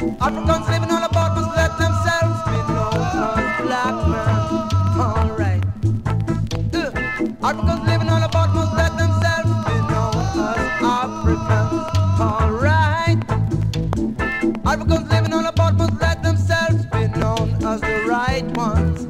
Africans living all about must let themselves be known as black man. Alright. Uh, Africans living all about must let themselves be known as Africans. Alright. Africans living all about must let themselves be known as the right ones.